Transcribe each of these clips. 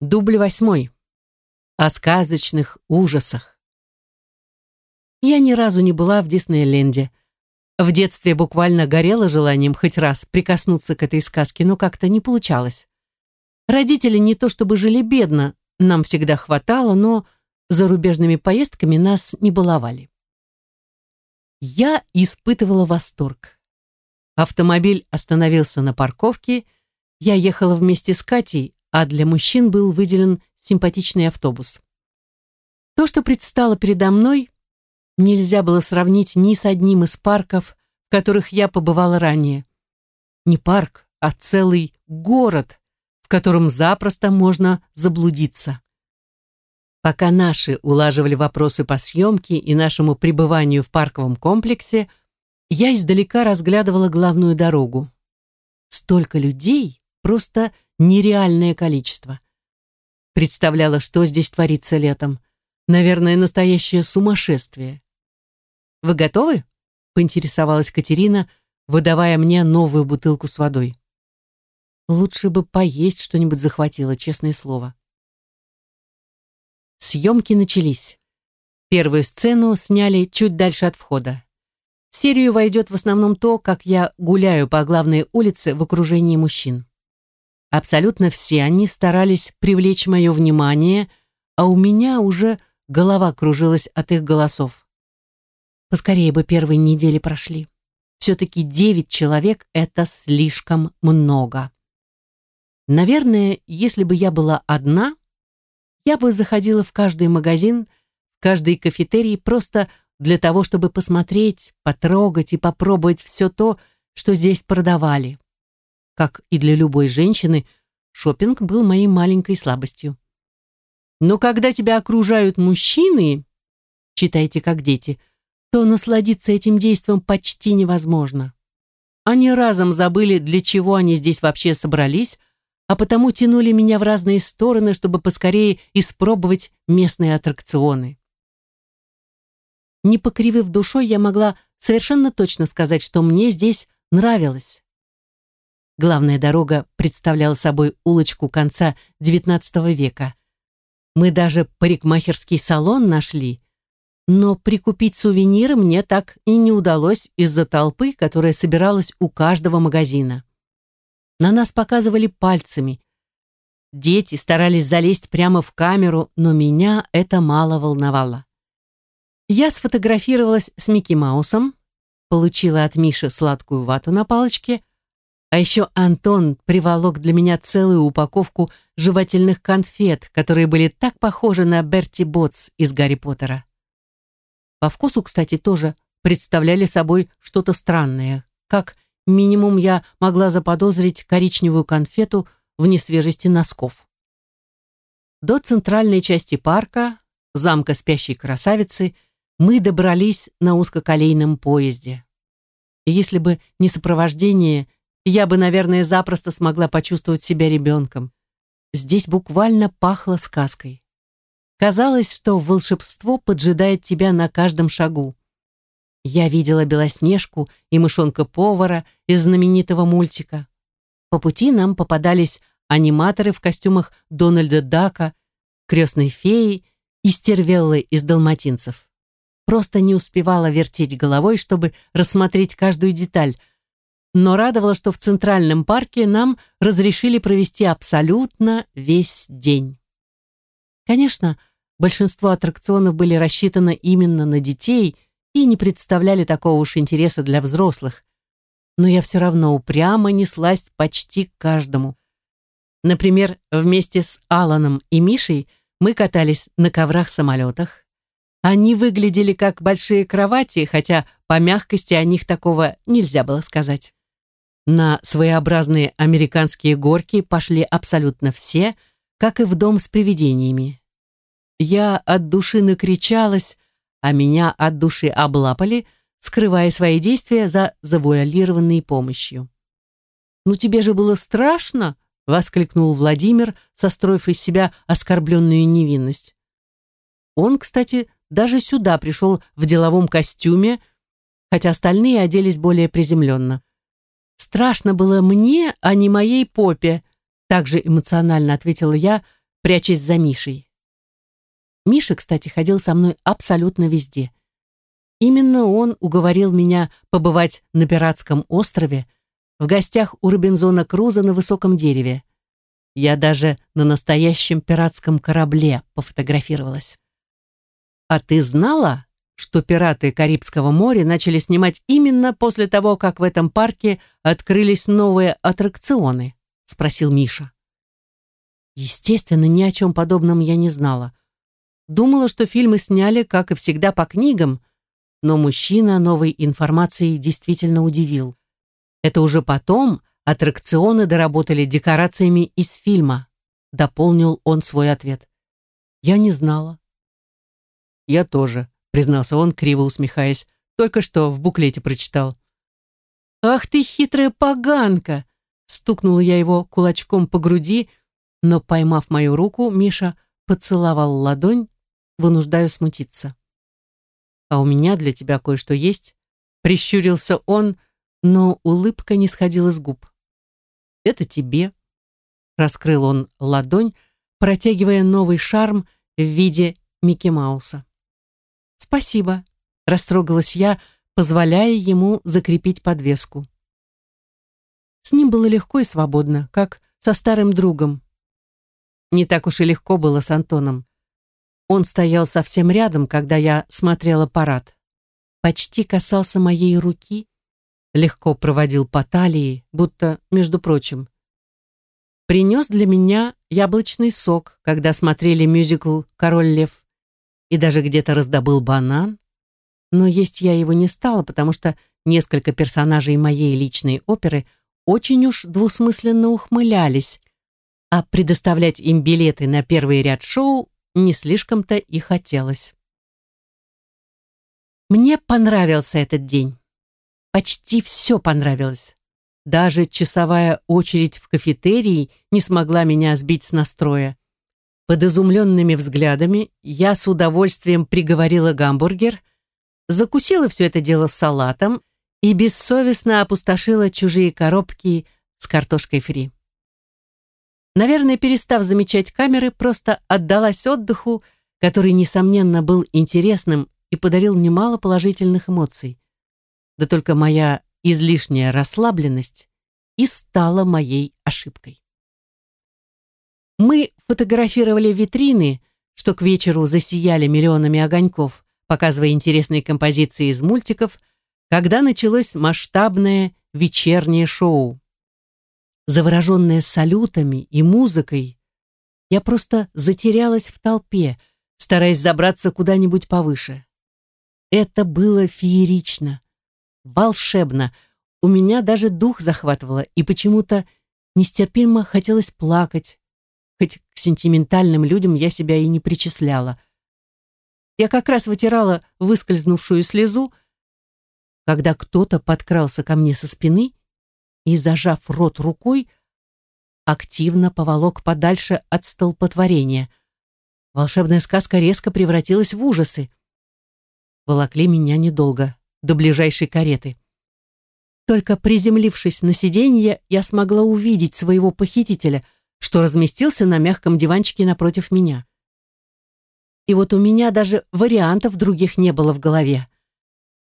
Дубль восьмой. О сказочных ужасах. Я ни разу не была в Диснейленде. В детстве буквально горела желанием хоть раз прикоснуться к этой сказке, но как-то не получалось. Родители не то чтобы жили бедно, нам всегда хватало, но зарубежными поездками нас не баловали. Я испытывала восторг. Автомобиль остановился на парковке, я ехала вместе с Катей, а для мужчин был выделен симпатичный автобус. То, что предстало передо мной, нельзя было сравнить ни с одним из парков, в которых я побывала ранее. Не парк, а целый город, в котором запросто можно заблудиться. Пока наши улаживали вопросы по съемке и нашему пребыванию в парковом комплексе, я издалека разглядывала главную дорогу. Столько людей, просто нереальное количество. Представляла, что здесь творится летом. Наверное, настоящее сумасшествие. «Вы готовы?» — поинтересовалась Катерина, выдавая мне новую бутылку с водой. Лучше бы поесть что-нибудь захватила, честное слово. Съемки начались. Первую сцену сняли чуть дальше от входа. В серию войдет в основном то, как я гуляю по главной улице в окружении мужчин. Абсолютно все они старались привлечь мое внимание, а у меня уже голова кружилась от их голосов. Поскорее бы первые недели прошли. Все-таки девять человек — это слишком много. Наверное, если бы я была одна, я бы заходила в каждый магазин, в каждый кафетерий просто для того, чтобы посмотреть, потрогать и попробовать все то, что здесь продавали. Как и для любой женщины, шопинг был моей маленькой слабостью. Но когда тебя окружают мужчины, читайте как дети – то насладиться этим действом почти невозможно. Они разом забыли, для чего они здесь вообще собрались, а потому тянули меня в разные стороны, чтобы поскорее испробовать местные аттракционы. Не покривив душой, я могла совершенно точно сказать, что мне здесь нравилось. Главная дорога представляла собой улочку конца XIX века. Мы даже парикмахерский салон нашли, но прикупить сувениры мне так и не удалось из-за толпы, которая собиралась у каждого магазина. На нас показывали пальцами. Дети старались залезть прямо в камеру, но меня это мало волновало. Я сфотографировалась с Микки Маусом, получила от Миши сладкую вату на палочке, а еще Антон приволок для меня целую упаковку жевательных конфет, которые были так похожи на Берти Ботс из Гарри Поттера. По вкусу, кстати, тоже представляли собой что-то странное. Как минимум я могла заподозрить коричневую конфету в несвежести носков. До центральной части парка, замка спящей красавицы, мы добрались на узкоколейном поезде. И если бы не сопровождение, я бы, наверное, запросто смогла почувствовать себя ребенком. Здесь буквально пахло сказкой. Казалось, что волшебство поджидает тебя на каждом шагу. Я видела Белоснежку и мышонка-повара из знаменитого мультика. По пути нам попадались аниматоры в костюмах Дональда Дака, крестной феи и стервеллы из далматинцев. Просто не успевала вертеть головой, чтобы рассмотреть каждую деталь, но радовало, что в Центральном парке нам разрешили провести абсолютно весь день. Конечно, большинство аттракционов были рассчитаны именно на детей и не представляли такого уж интереса для взрослых. Но я все равно упрямо неслась почти к каждому. Например, вместе с Аланом и Мишей мы катались на коврах-самолетах. Они выглядели как большие кровати, хотя по мягкости о них такого нельзя было сказать. На своеобразные американские горки пошли абсолютно все – как и в дом с привидениями. Я от души накричалась, а меня от души облапали, скрывая свои действия за завуалированной помощью. «Ну тебе же было страшно!» — воскликнул Владимир, состроив из себя оскорбленную невинность. Он, кстати, даже сюда пришел в деловом костюме, хотя остальные оделись более приземленно. «Страшно было мне, а не моей попе», также эмоционально ответила я, прячась за Мишей. Миша, кстати, ходил со мной абсолютно везде. Именно он уговорил меня побывать на пиратском острове, в гостях у Робинзона Круза на высоком дереве. Я даже на настоящем пиратском корабле пофотографировалась. А ты знала, что пираты Карибского моря начали снимать именно после того, как в этом парке открылись новые аттракционы? Спросил Миша. Естественно, ни о чем подобном я не знала. Думала, что фильмы сняли, как и всегда, по книгам, но мужчина новой информацией действительно удивил. Это уже потом аттракционы доработали декорациями из фильма, дополнил он свой ответ. Я не знала. Я тоже, признался он, криво усмехаясь. Только что в буклете прочитал. «Ах ты хитрая поганка!» Стукнула я его кулачком по груди, но, поймав мою руку, Миша поцеловал ладонь, вынуждая смутиться. «А у меня для тебя кое-что есть?» Прищурился он, но улыбка не сходила с губ. «Это тебе», — раскрыл он ладонь, протягивая новый шарм в виде Микки Мауса. «Спасибо», — растрогалась я, позволяя ему закрепить подвеску. С ним было легко и свободно, как со старым другом. Не так уж и легко было с Антоном. Он стоял совсем рядом, когда я смотрела парад. Почти касался моей руки, легко проводил по талии, будто, между прочим. Принес для меня яблочный сок, когда смотрели мюзикл «Король лев», и даже где-то раздобыл банан. Но есть я его не стала, потому что несколько персонажей моей личной оперы очень уж двусмысленно ухмылялись, а предоставлять им билеты на первый ряд шоу не слишком-то и хотелось. Мне понравился этот день. Почти все понравилось. Даже часовая очередь в кафетерии не смогла меня сбить с настроя. Под изумленными взглядами я с удовольствием приговорила гамбургер, закусила все это дело салатом и бессовестно опустошила чужие коробки с картошкой фри. Наверное, перестав замечать камеры, просто отдалась отдыху, который, несомненно, был интересным и подарил немало положительных эмоций. Да только моя излишняя расслабленность и стала моей ошибкой. Мы фотографировали витрины, что к вечеру засияли миллионами огоньков, показывая интересные композиции из мультиков, когда началось масштабное вечернее шоу. Завороженная салютами и музыкой, я просто затерялась в толпе, стараясь забраться куда-нибудь повыше. Это было феерично волшебно. У меня даже дух захватывало, и почему-то нестерпимо хотелось плакать, хоть к сентиментальным людям я себя и не причисляла. Я как раз вытирала выскользнувшую слезу, когда кто-то подкрался ко мне со спины и, зажав рот рукой, активно поволок подальше от столпотворения. Волшебная сказка резко превратилась в ужасы. Волокли меня недолго до ближайшей кареты. Только приземлившись на сиденье, я смогла увидеть своего похитителя, что разместился на мягком диванчике напротив меня. И вот у меня даже вариантов других не было в голове.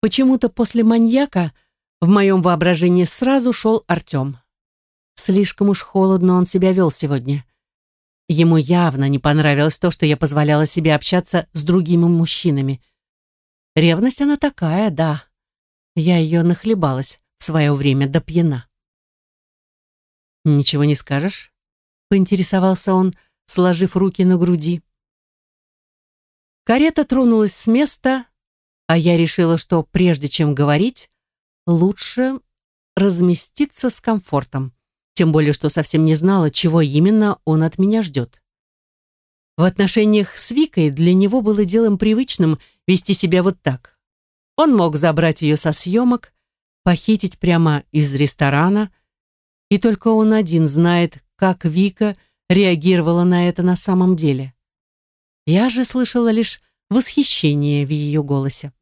Почему-то после маньяка в моем воображении сразу шел Артем. Слишком уж холодно он себя вел сегодня. Ему явно не понравилось то, что я позволяла себе общаться с другими мужчинами. Ревность она такая, да. Я ее нахлебалась в свое время до пьяна. «Ничего не скажешь?» — поинтересовался он, сложив руки на груди. Карета тронулась с места, а я решила, что прежде чем говорить, лучше разместиться с комфортом, тем более что совсем не знала, чего именно он от меня ждет. В отношениях с Викой для него было делом привычным — вести себя вот так. Он мог забрать ее со съемок, похитить прямо из ресторана, и только он один знает, как Вика реагировала на это на самом деле. Я же слышала лишь восхищение в ее голосе.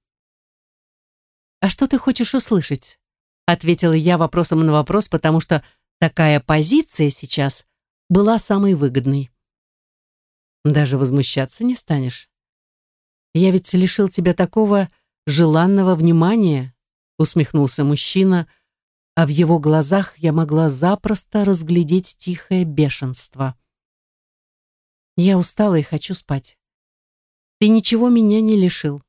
«А что ты хочешь услышать?» ответила я вопросом на вопрос, потому что такая позиция сейчас была самой выгодной. Даже возмущаться не станешь. Я ведь лишил тебя такого желанного внимания, усмехнулся мужчина, а в его глазах я могла запросто разглядеть тихое бешенство. Я устала и хочу спать. Ты ничего меня не лишил.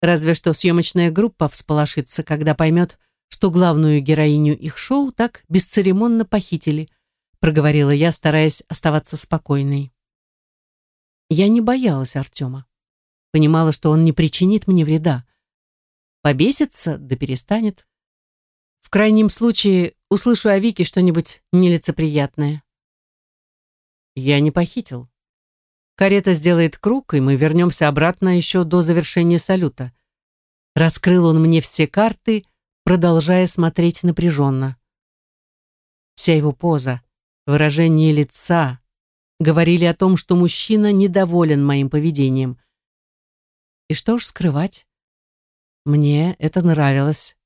Разве что съемочная группа всполошится, когда поймет, что главную героиню их шоу так бесцеремонно похитили, проговорила я, стараясь оставаться спокойной. Я не боялась Артема. Понимала, что он не причинит мне вреда. Побесится, да перестанет. Крайнем случае услышу о Вике что-нибудь нелицеприятное. Я не похитил. Карета сделает круг, и мы вернемся обратно еще до завершения салюта. Раскрыл он мне все карты, продолжая смотреть напряженно. Вся его поза, выражение лица говорили о том, что мужчина недоволен моим поведением. И что ж скрывать? Мне это нравилось.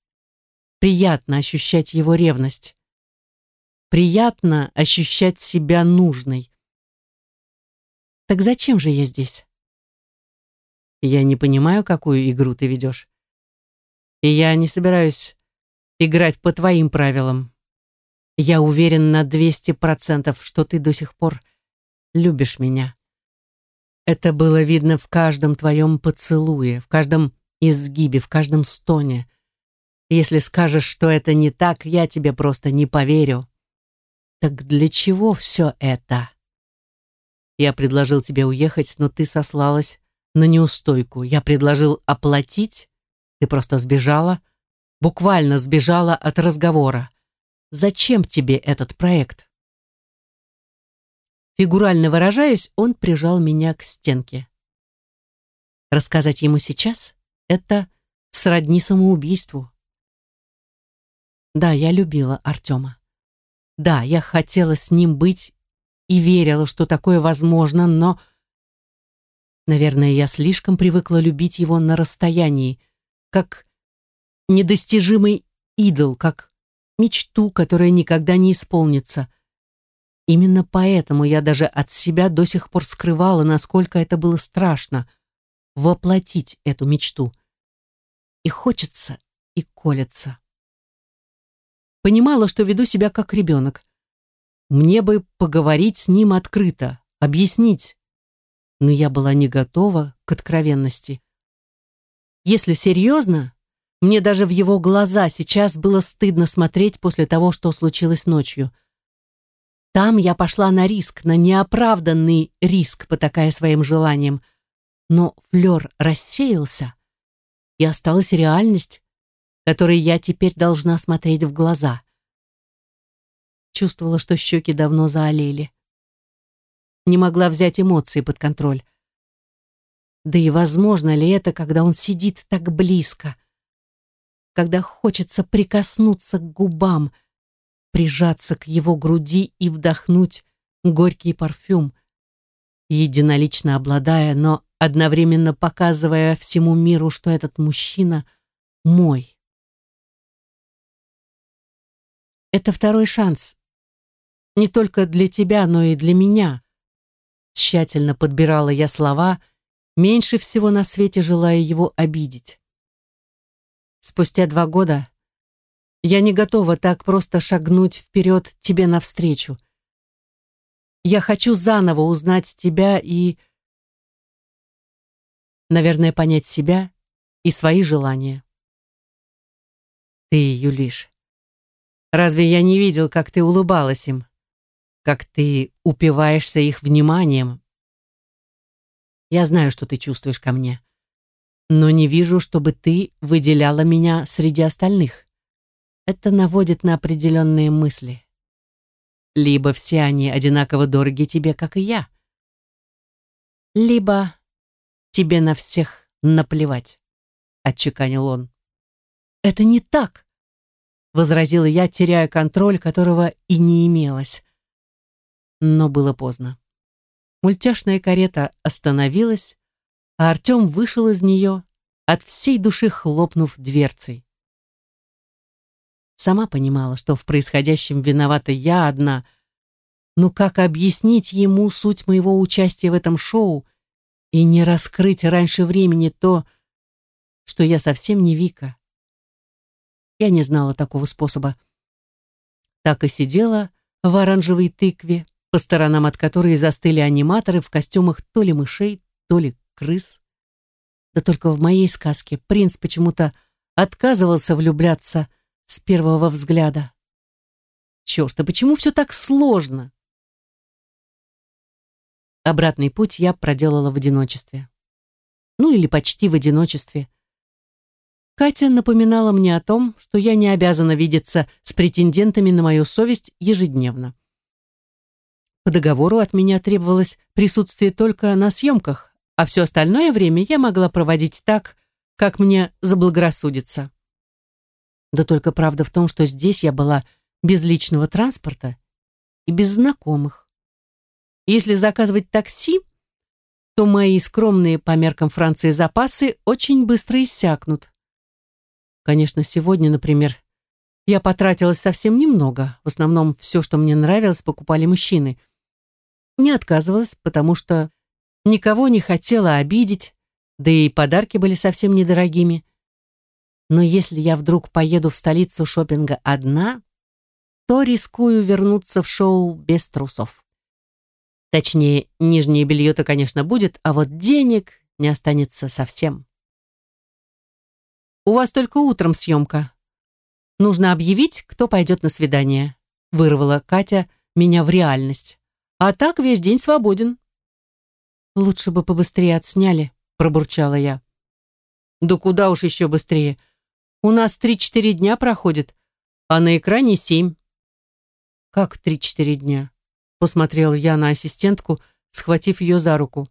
Приятно ощущать его ревность. Приятно ощущать себя нужной. Так зачем же я здесь? Я не понимаю, какую игру ты ведешь. И я не собираюсь играть по твоим правилам. Я уверен на 200%, что ты до сих пор любишь меня. Это было видно в каждом твоем поцелуе, в каждом изгибе, в каждом стоне. Если скажешь, что это не так, я тебе просто не поверю. Так для чего все это? Я предложил тебе уехать, но ты сослалась на неустойку. Я предложил оплатить, ты просто сбежала, буквально сбежала от разговора. Зачем тебе этот проект? Фигурально выражаясь, он прижал меня к стенке. Рассказать ему сейчас — это сродни самоубийству. Да, я любила Артема. Да, я хотела с ним быть и верила, что такое возможно, но... Наверное, я слишком привыкла любить его на расстоянии, как недостижимый идол, как мечту, которая никогда не исполнится. Именно поэтому я даже от себя до сих пор скрывала, насколько это было страшно — воплотить эту мечту. И хочется, и колется. Понимала, что веду себя как ребенок. Мне бы поговорить с ним открыто, объяснить. Но я была не готова к откровенности. Если серьезно, мне даже в его глаза сейчас было стыдно смотреть после того, что случилось ночью. Там я пошла на риск, на неоправданный риск, потакая своим желанием. Но флер рассеялся, и осталась реальность, которой я теперь должна смотреть в глаза чувствовала, что щеки давно заолели. Не могла взять эмоции под контроль. Да и возможно ли это, когда он сидит так близко? Когда хочется прикоснуться к губам, прижаться к его груди и вдохнуть горький парфюм, единолично обладая, но одновременно показывая всему миру, что этот мужчина мой. Это второй шанс, не только для тебя, но и для меня. Тщательно подбирала я слова, меньше всего на свете желая его обидеть. Спустя два года я не готова так просто шагнуть вперед тебе навстречу. Я хочу заново узнать тебя и, наверное, понять себя и свои желания. Ты, Юлиш, разве я не видел, как ты улыбалась им? как ты упиваешься их вниманием. Я знаю, что ты чувствуешь ко мне, но не вижу, чтобы ты выделяла меня среди остальных. Это наводит на определенные мысли. Либо все они одинаково дороги тебе, как и я, либо тебе на всех наплевать, отчеканил он. Это не так, возразила я, теряя контроль, которого и не имелось но было поздно. Мультяшная карета остановилась, а Артем вышел из нее, от всей души хлопнув дверцей. Сама понимала, что в происходящем виновата я одна, Но как объяснить ему суть моего участия в этом шоу и не раскрыть раньше времени то, что я совсем не Вика? Я не знала такого способа. Так и сидела в оранжевой тыкве, по сторонам от которой застыли аниматоры в костюмах то ли мышей, то ли крыс. Да только в моей сказке принц почему-то отказывался влюбляться с первого взгляда. Черт, а почему все так сложно? Обратный путь я проделала в одиночестве. Ну или почти в одиночестве. Катя напоминала мне о том, что я не обязана видеться с претендентами на мою совесть ежедневно. По договору от меня требовалось присутствие только на съемках, а все остальное время я могла проводить так, как мне заблагорассудится. Да только правда в том, что здесь я была без личного транспорта и без знакомых. Если заказывать такси, то мои скромные по меркам Франции запасы очень быстро иссякнут. Конечно, сегодня, например, я потратилась совсем немного. В основном все, что мне нравилось, покупали мужчины. Не отказывалась, потому что никого не хотела обидеть, да и подарки были совсем недорогими. Но если я вдруг поеду в столицу шопинга одна, то рискую вернуться в шоу без трусов. Точнее, нижнее белье-то, конечно, будет, а вот денег не останется совсем. «У вас только утром съемка. Нужно объявить, кто пойдет на свидание», вырвала Катя меня в реальность. «А так весь день свободен». «Лучше бы побыстрее отсняли», пробурчала я. «Да куда уж еще быстрее. У нас три-четыре дня проходит, а на экране семь». «Как три-четыре дня?» Посмотрел я на ассистентку, схватив ее за руку.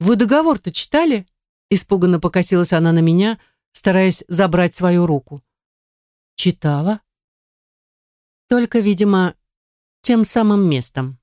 «Вы договор-то читали?» Испуганно покосилась она на меня, стараясь забрать свою руку. «Читала?» «Только, видимо, тем самым местом».